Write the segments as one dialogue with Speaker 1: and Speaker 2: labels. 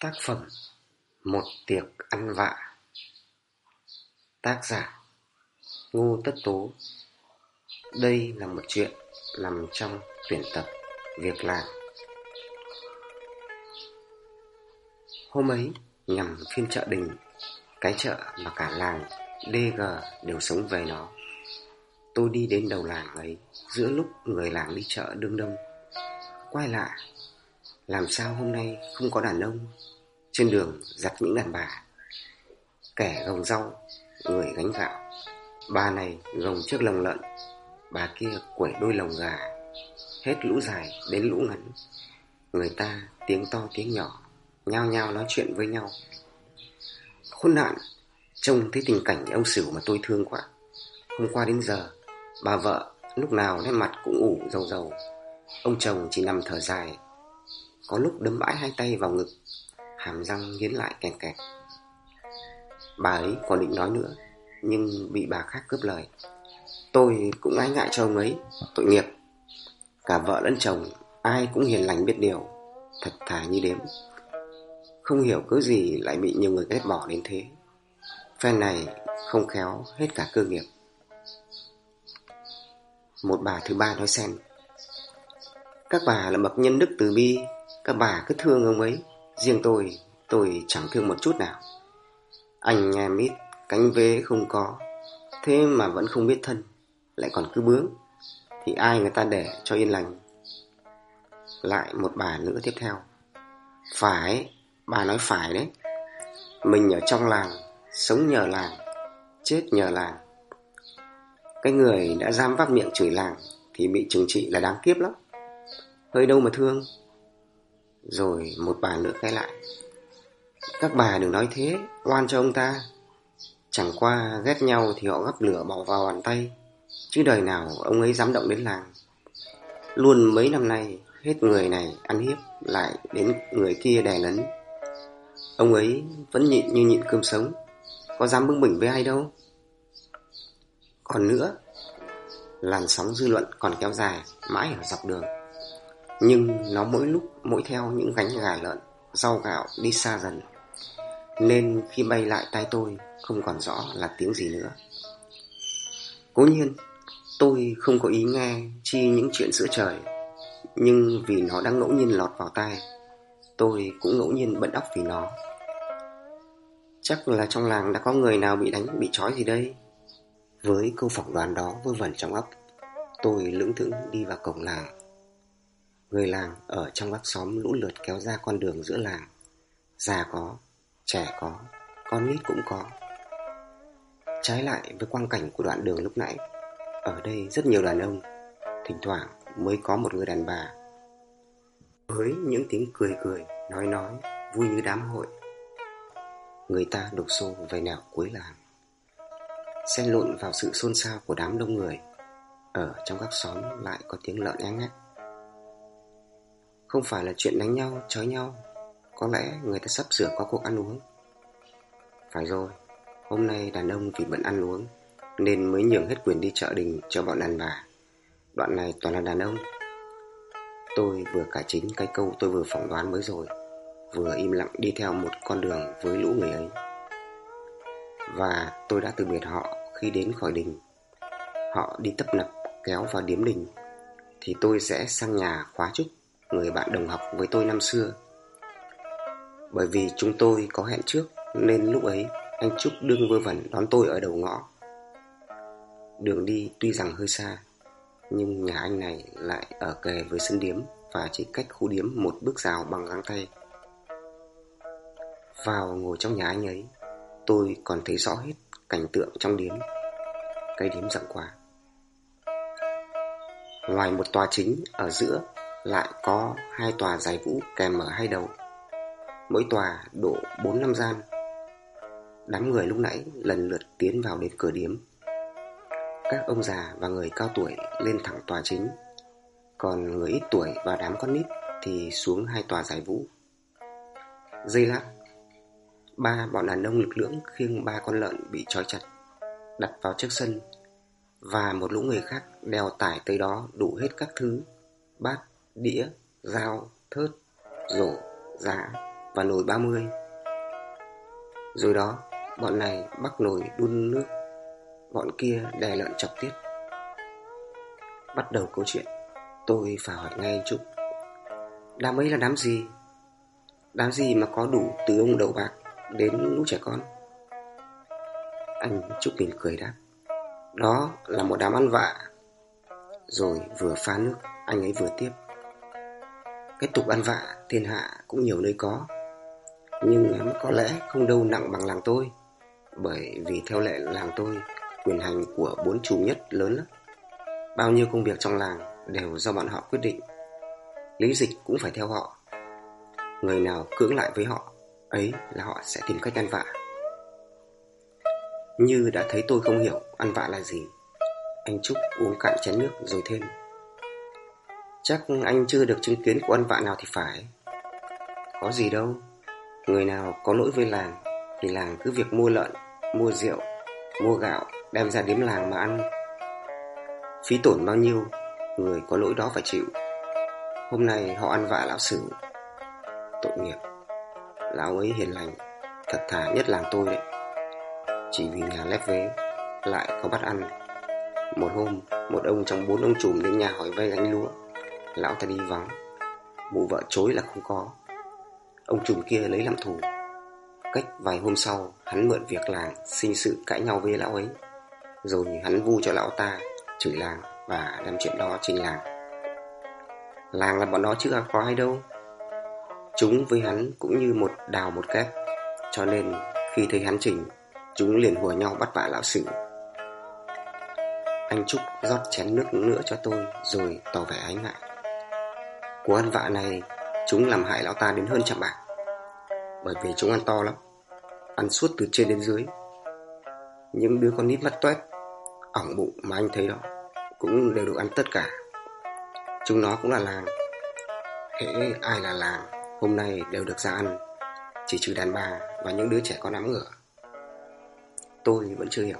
Speaker 1: Tác phẩm Một tiệc ăn vạ. Tác giả Ngô Tất Tố. Đây là một chuyện nằm trong tuyển tập Việc làm. Hôm ấy, nhằm phiên chợ đình, Cái chợ mà cả làng DG đều sống về nó Tôi đi đến đầu làng ấy Giữa lúc người làng đi chợ đương đông. Quay lại làm sao hôm nay không có đàn ông? Trên đường giặt những đàn bà, Kẻ gồng rau, Người gánh gạo. Bà này gồng chiếc lồng lợn, Bà kia quẩy đôi lồng gà. Hết lũ dài đến lũ ngắn. Người ta tiếng to tiếng nhỏ, Nhao nhao nói chuyện với nhau. Khốn nạn, Trông thấy tình cảnh ông xỉu mà tôi thương quá. Hôm qua đến giờ, Bà vợ lúc nào nét mặt cũng ủ dầu dầu Ông chồng chỉ nằm thở dài có lúc đấm bãi hai tay vào ngực, Hàm răng nghiến lại kẹt kẹt. Bà ấy còn định nói nữa, Nhưng bị bà khác cướp lời. Tôi cũng ái ngại cho ông ấy, Tội nghiệp. Cả vợ lẫn chồng, Ai cũng hiền lành biết điều, Thật thà như đếm. Không hiểu cứ gì lại bị nhiều người ghét bỏ đến thế. Phen này không khéo hết cả cơ nghiệp. Một bà thứ ba nói xen. Các bà là bậc nhân đức từ bi các bà cứ thương ông ấy. Riêng tôi, tôi chẳng thương một chút nào. Anh em ít, cánh vế không có. Thế mà vẫn không biết thân Lại còn cứ bướng. Thì ai người ta để cho yên lành? Lại một bà nữa tiếp theo. Phải, bà nói phải đấy. Mình ở trong làng Sống nhờ làng Chết nhờ làng. Cái người đã dám vác miệng chửi làng Thì bị trừng trị là đáng kiếp lắm. Hơi đâu mà thương rồi một bà nữa cái lại. Các bà đừng nói thế, Oan cho ông ta. Chẳng qua ghét nhau thì họ gấp lửa bỏ vào bàn tay, Chứ đời nào ông ấy dám động đến làng. Luôn mấy năm nay, Hết người này ăn hiếp Lại đến người kia đè lấn Ông ấy vẫn nhịn như nhịn cơm sống, Có dám bưng bỉnh với ai đâu. Còn nữa, Làn sóng dư luận còn kéo dài Mãi ở dọc đường nhưng nó mỗi lúc, mỗi theo những gánh gà lợn, Rau gạo đi xa dần. Nên khi bay lại tai tôi, Không còn rõ là tiếng gì nữa. Cố nhiên, Tôi không có ý nghe Chi những chuyện giữa trời. Nhưng vì nó đang ngẫu nhiên lọt vào tai, Tôi cũng ngẫu nhiên bận óc vì nó. Chắc là trong làng đã có người nào bị đánh, Bị trói gì đây? Với câu phỏng đoán đó vơ vẩn trong óc, Tôi lưỡng thững đi vào cổng làng. Người làng ở trong các xóm lũ lượt kéo ra con đường giữa làng. Già có, trẻ có, con nít cũng có. Trái lại với quang cảnh của đoạn đường lúc nãy Ở đây rất nhiều đàn ông Thỉnh thoảng mới có một người đàn bà. Với những tiếng cười cười, nói nói, vui như đám hội Người ta đổ xô về nẻo cuối làng. Xen lộn vào sự xôn xao của đám đông người Ở trong các xóm lại có tiếng lợn nhá ngách không phải là chuyện đánh nhau, chói nhau. Có lẽ người ta sắp sửa có cuộc ăn uống. Phải rồi Hôm nay đàn ông vì bận ăn uống Nên mới nhường hết quyền đi chợ đình cho bọn đàn bà. Đoạn này toàn là đàn ông. Tôi vừa cải chính cái câu tôi vừa phỏng đoán mới rồi Vừa im lặng đi theo một con đường với lũ người ấy. Và tôi đã từ biệt họ khi đến khỏi đình. Họ đi tấp nập kéo vào điếm đình Thì tôi sẽ sang nhà khóa trúc người bạn đồng học với tôi năm xưa. Bởi vì chúng tôi có hẹn trước nên lúc ấy anh Trúc đương vơ vẩn đón tôi ở đầu ngõ. Đường đi tuy rằng hơi xa, nhưng nhà anh này lại ở kề với sân điếm và chỉ cách khu điếm một bước rào bằng găng tay. Vào ngồi trong nhà anh ấy, tôi còn thấy rõ hết cảnh tượng trong điếm. cây điếm rộng quá. Ngoài một tòa chính ở giữa lại có hai tòa dài vũ kèm ở hai đầu. Mỗi tòa độ bốn năm gian. Đám người lúc nãy lần lượt tiến vào đến cửa điếm. Các ông già và người cao tuổi lên thẳng tòa chính, còn người ít tuổi và đám con nít thì xuống hai tòa giải vũ. Dây lát, ba bọn đàn ông lực lưỡng khiêng ba con lợn bị trói chặt, đặt vào trước sân, và một lũ người khác đeo tải tới đó đủ hết các thứ, bát, đĩa, dao, thớt, rổ, giá, và nồi 30. Rồi đó, bọn này bắt nồi đun nước, bọn kia đè lợn chọc tiết. Bắt đầu câu chuyện, tôi phải hỏi ngay anh Trúc. Đám ấy là đám gì? Đám gì mà có đủ từ ông đầu bạc đến lũ trẻ con? Anh Trúc mỉm cười đáp. Đó là một đám ăn vạ. Rồi vừa pha nước, anh ấy vừa tiếp. Cái tục ăn vạ thiên hạ cũng nhiều nơi có. Nhưng có lẽ không đâu nặng bằng làng tôi. Bởi vì theo lệ làng tôi, quyền hành của bốn chủ nhất lớn lắm. Bao nhiêu công việc trong làng đều do bọn họ quyết định. Lý dịch cũng phải theo họ. Người nào cưỡng lại với họ, ấy là họ sẽ tìm cách ăn vạ. Như đã thấy tôi không hiểu ăn vạ là gì Anh Trúc uống cạn chén nước rồi thêm Chắc anh chưa được chứng kiến của ăn vạ nào thì phải. Có gì đâu. Người nào có lỗi với làng Thì làng cứ việc mua lợn, mua rượu, mua gạo Đem ra đếm làng mà ăn. Phí tổn bao nhiêu Người có lỗi đó phải chịu. Hôm nay họ ăn vạ lão sử. Tội nghiệp. Lão ấy hiền lành Thật thà nhất làng tôi đấy. Chỉ vì nhà lép vế Lại có bắt ăn. Một hôm Một ông trong bốn ông trùm đến nhà hỏi vay gánh lúa. Lão ta đi vắng. Mụ vợ chối là không có. Ông trùm kia lấy làm thù. Cách vài hôm sau, Hắn mượn việc làng Sinh sự cãi nhau với lão ấy. Rồi hắn vu cho lão ta, Chửi làng Và đem chuyện đó trình làng. Làng là bọn đó chứ à, có ai đâu. Chúng với hắn cũng như một đào một kép Cho nên khi thấy hắn chỉnh, Chúng liền hùa nhau bắt vạ lão sử Anh Trúc rót chén nước nữa cho tôi, Rồi tỏ vẻ ái ngại. Của ăn vạ này Chúng làm hại lão ta đến hơn trăm bạc. Bởi vì chúng ăn to lắm Ăn suốt từ trên đến dưới. Những đứa con nít mắt toét Ỏng bụng mà anh thấy đó Cũng đều được ăn tất cả. Chúng nó cũng là làng. Hễ ai là làng Hôm nay đều được ra ăn Chỉ trừ đàn bà và những đứa trẻ con ám ngửa Tôi vẫn chưa hiểu.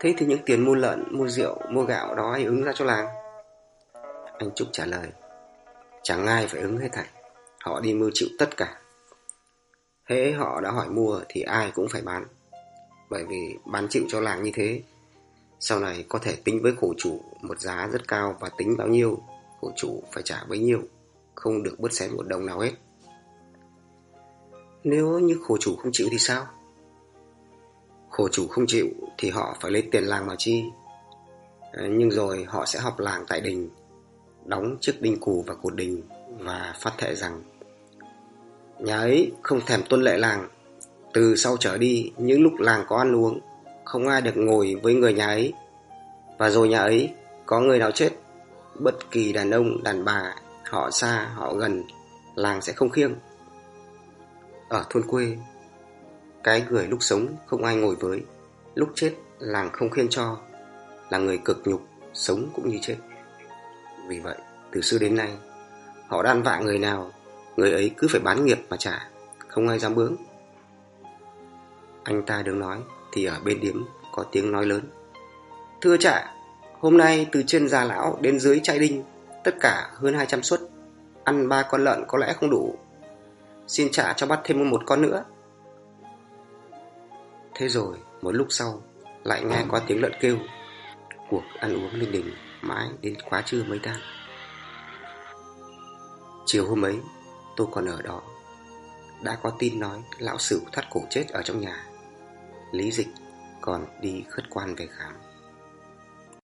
Speaker 1: Thế thì những tiền mua lợn, mua rượu, mua gạo đó ai ứng ra cho làng? Anh Trúc trả lời. Chẳng ai phải ứng hết thảy Họ đi mưu chịu tất cả Hễ họ đã hỏi mua thì ai cũng phải bán Bởi vì bán chịu cho làng như thế Sau này có thể tính với khổ chủ một giá rất cao và tính bao nhiêu Khổ chủ phải trả bấy nhiêu Không được bớt xén một đồng nào hết Nếu như khổ chủ không chịu thì sao? Khổ chủ không chịu thì họ phải lấy tiền làng mà chi. Ờ, nhưng rồi họ sẽ học làng tại đình, đóng chiếc đinh cù vào cột đình và phát thệ rằng Nhà ấy không thèm tuân lệ làng, từ sau trở đi những lúc làng có ăn uống, không ai được ngồi với người nhà ấy. Và rồi nhà ấy có người nào chết, bất kỳ đàn ông, đàn bà, họ xa, họ gần, làng sẽ không khiêng. Ở thôn quê, cái người lúc sống không ai ngồi với Lúc chết làng không khiêng cho Là người cực nhục Sống cũng như chết vì vậy từ xưa đến nay Họ đan vạ người nào Người ấy cứ phải bán nghiệp mà trả Không ai dám bướng. Anh ta đứng nói Thì ở bên điếm có tiếng nói lớn. Thưa trả Hôm nay từ trên già lão đến dưới trai đinh Tất cả hơn 200 suất Ăn ba con lợn có lẽ không đủ. Xin trả cho bắt thêm một con nữa. Thế rồi một lúc sau Lại nghe có tiếng lợn kêu Cuộc ăn uống linh đình Mãi đến quá trưa mới tan. Chiều hôm ấy, tôi còn ở đó. Đã có tin nói Lão sửu thắt cổ chết ở trong nhà. Lý dịch còn đi khất quan về khám.